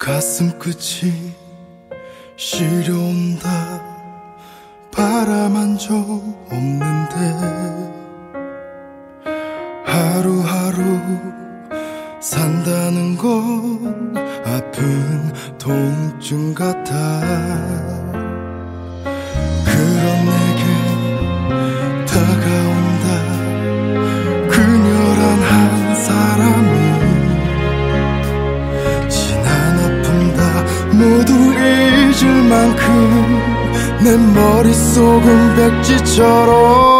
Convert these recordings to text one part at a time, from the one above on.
가슴 끝이 시려온다. 바람 한 점 없는데 하루하루 산다는 건 아픈 통증 같아. 만큼 내 머릿속은 백지처럼.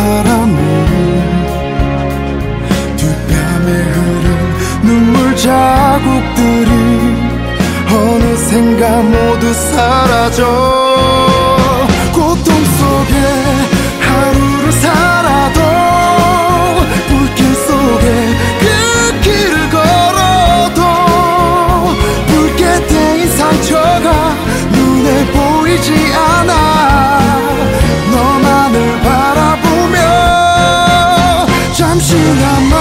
사람을 뒷뺨에 흐른 눈물 자국들이 어느샌가 모두 사라져 고통 속에 하루를 살 是那么